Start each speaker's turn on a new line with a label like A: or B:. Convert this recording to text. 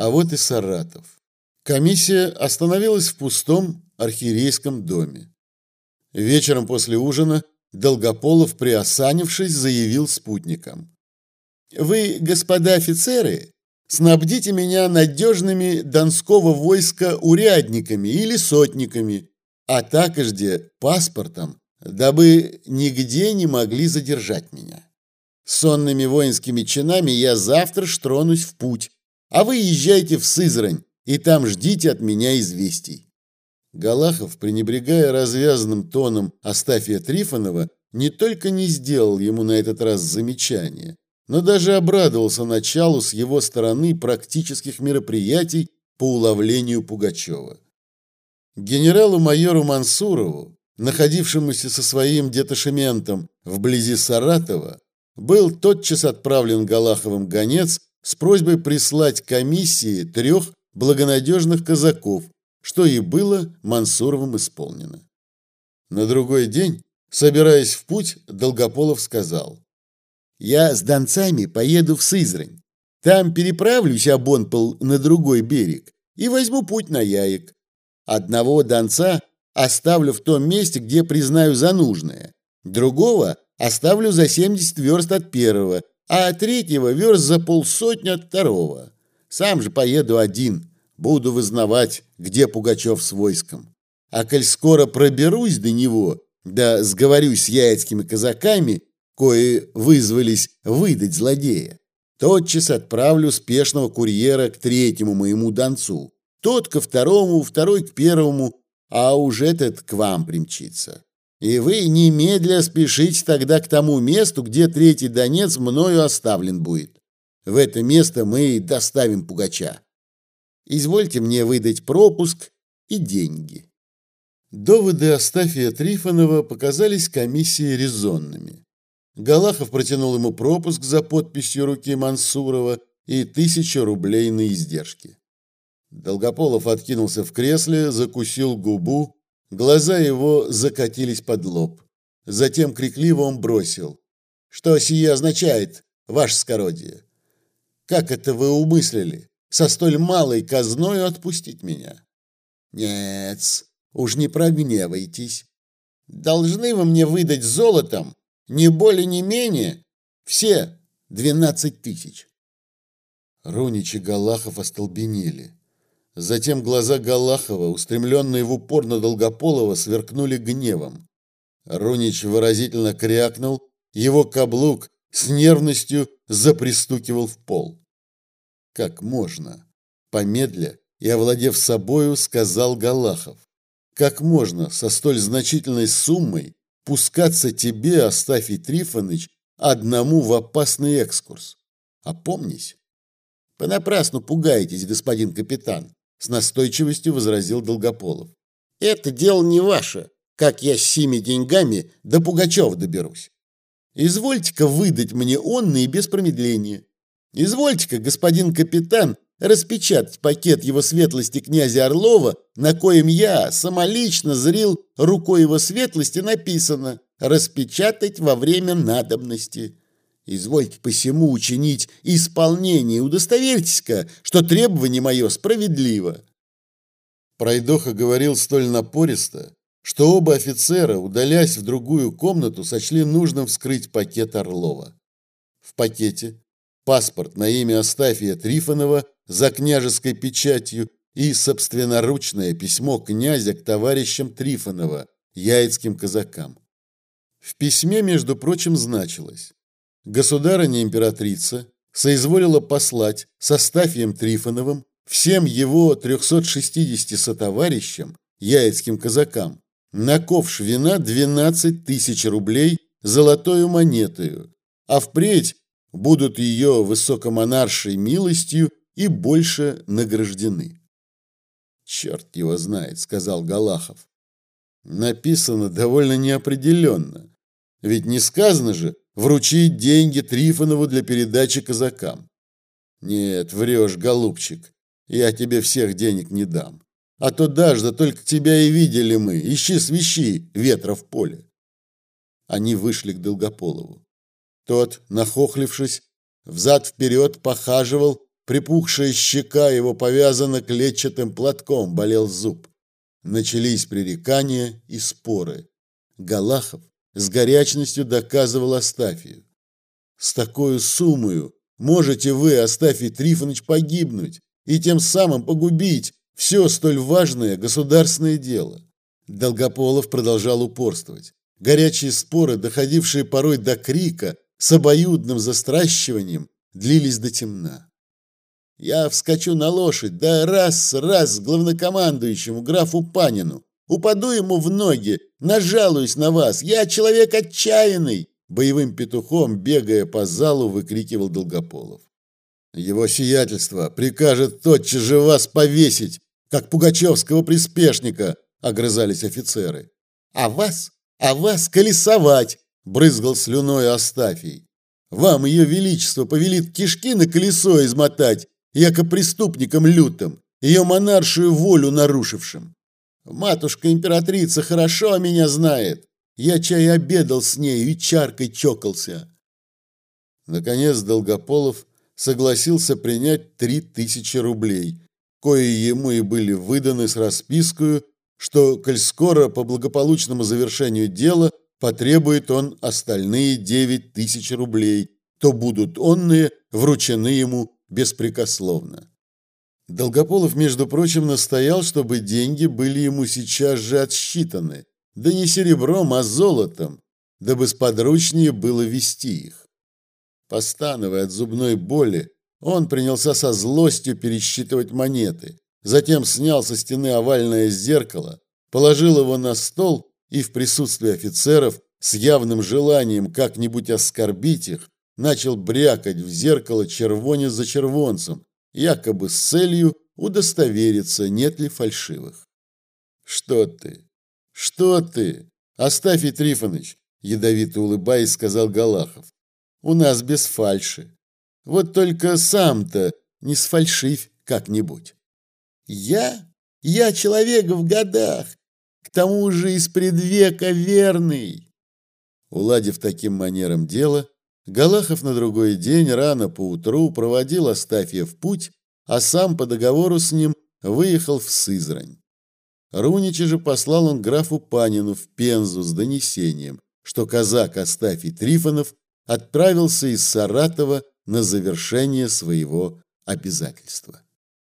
A: А вот и Саратов. Комиссия остановилась в пустом архиерейском доме. Вечером после ужина Долгополов, приосанившись, заявил спутникам. «Вы, господа офицеры, снабдите меня надежными донского войска урядниками или сотниками, а также паспортом, дабы нигде не могли задержать меня. Сонными воинскими чинами я завтра ж тронусь в путь, а вы езжайте в Сызрань и там ждите от меня известий. Галахов, пренебрегая развязанным тоном Астафия Трифонова, не только не сделал ему на этот раз замечания, но даже обрадовался началу с его стороны практических мероприятий по уловлению Пугачева. Генералу-майору Мансурову, находившемуся со своим деташементом вблизи Саратова, был тотчас отправлен Галаховым гонец с просьбой прислать комиссии трех благонадежных казаков, что и было Мансуровым исполнено. На другой день, собираясь в путь, Долгополов сказал, «Я с донцами поеду в Сызрань. Там переправлюсь Абонпол на другой берег и возьму путь на Яек. Одного донца оставлю в том месте, где признаю за нужное, другого оставлю за 70 верст от первого, а третьего верст за полсотни от второго. Сам же поеду один, буду вызнавать, где Пугачев с войском. А коль скоро проберусь до него, да сговорюсь с яицкими казаками, кои вызвались выдать злодея, тотчас отправлю спешного курьера к третьему моему донцу, тот ко второму, второй к первому, а уж этот к вам примчится. И вы немедля спешите тогда к тому месту, где третий донец мною оставлен будет. В это место мы доставим Пугача. Извольте мне выдать пропуск и деньги. Доводы Астафия Трифонова показались комиссии резонными. Галахов протянул ему пропуск за подписью руки Мансурова и тысячу рублей на издержки. Долгополов откинулся в кресле, закусил губу, глаза его закатились под лоб. Затем крикливо он бросил. «Что сие означает, ваше скородие? Как это вы умыслили? Со столь малой казною отпустить меня?» «Нет, уж не прогневайтесь. Должны вы мне выдать золотом, не более, не менее, все двенадцать тысяч». Рунич и Галахов остолбенели. Затем глаза Галахова, устремленные в упор на Долгополова, сверкнули гневом. Рунич выразительно крякнул, его каблук с нервностью запристукивал в пол. «Как можно?» Помедля и овладев собою, сказал Галахов. «Как можно со столь значительной суммой пускаться тебе, Астафий Трифоныч, одному в опасный экскурс? Опомнись!» «Понапрасну пугаетесь, господин капитан с настойчивостью возразил Долгополов. Это дело не ваше, как я с сими деньгами до Пугачева доберусь. Извольте-ка выдать мне онные без промедления. Извольте-ка, господин капитан, распечатать пакет его светлости князя Орлова, на коем я самолично зрил рукой его светлости написано «распечатать во время надобности». Извольте посему учинить исполнение, удостоверьтесь-ка, что требование мое справедливо. Пройдоха говорил столь напористо, что оба офицера, удалясь в другую комнату, сочли нужным вскрыть пакет Орлова. В пакете паспорт на имя Астафия Трифонова за княжеской печатью и собственноручное письмо князя к товарищам Трифонова, яицким казакам. В письме, между прочим, значилось государыня-императрица соизволила послать со Стафием Трифоновым всем его 360 сотоварищам, яицким казакам, на ковш вина 12 тысяч рублей золотою монетою, а впредь будут ее высокомонаршей милостью и больше награждены. «Черт его знает», — сказал Галахов. Написано довольно неопределенно. Ведь не сказано же, вручить деньги Трифонову для передачи казакам. Нет, врешь, голубчик, я тебе всех денег не дам. А то дашь, да только тебя и видели мы. Ищи свищи, ветра в поле. Они вышли к Долгополову. Тот, нахохлившись, взад-вперед похаживал припухшая щека его повязана клетчатым платком, болел зуб. Начались пререкания и споры. Галахов с горячностью доказывал Астафию. С такой суммою можете вы, Астафий Трифонович, погибнуть и тем самым погубить все столь важное государственное дело. Долгополов продолжал упорствовать. Горячие споры, доходившие порой до крика, с обоюдным застращиванием, длились до темна. Я вскочу на лошадь, да раз-раз главнокомандующему графу Панину. Упаду ему в ноги, нажалуюсь на вас. Я человек отчаянный!» Боевым петухом, бегая по залу, выкрикивал Долгополов. «Его сиятельство прикажет тотчас же вас повесить, как пугачевского приспешника!» — огрызались офицеры. «А вас? А вас колесовать!» — брызгал слюной Астафий. «Вам ее величество повелит кишки на колесо измотать яко преступником лютым, ее монаршую волю нарушившим. Матушка-императрица хорошо меня знает. Я чай обедал с нею и чаркой чокался. Наконец Долгополов согласился принять три тысячи рублей, кои ему и были выданы с распиской, что, коль скоро по благополучному завершению дела потребует он остальные девять тысяч рублей, то будут онные вручены ему беспрекословно. Долгополов, между прочим, настоял, чтобы деньги были ему сейчас же отсчитаны, да не серебром, а золотом, дабы сподручнее было вести их. Постановая от зубной боли, он принялся со злостью пересчитывать монеты, затем снял со стены овальное зеркало, положил его на стол и в присутствии офицеров с явным желанием как-нибудь оскорбить их, начал брякать в зеркало червонец за червонцем, якобы с целью удостовериться, нет ли фальшивых. «Что ты? Что ты? Оставь, Трифоныч!» ядовито улыбаясь, сказал Галахов. «У нас без фальши. Вот только сам-то не сфальшивь как-нибудь». «Я? Я человек в годах, к тому же из предвека верный!» Уладив таким манером дело, Галахов на другой день рано поутру проводил Астафья в путь, а сам по договору с ним выехал в Сызрань. Рунича же послал он графу Панину в Пензу с донесением, что казак Астафий Трифонов отправился из Саратова на завершение своего обязательства.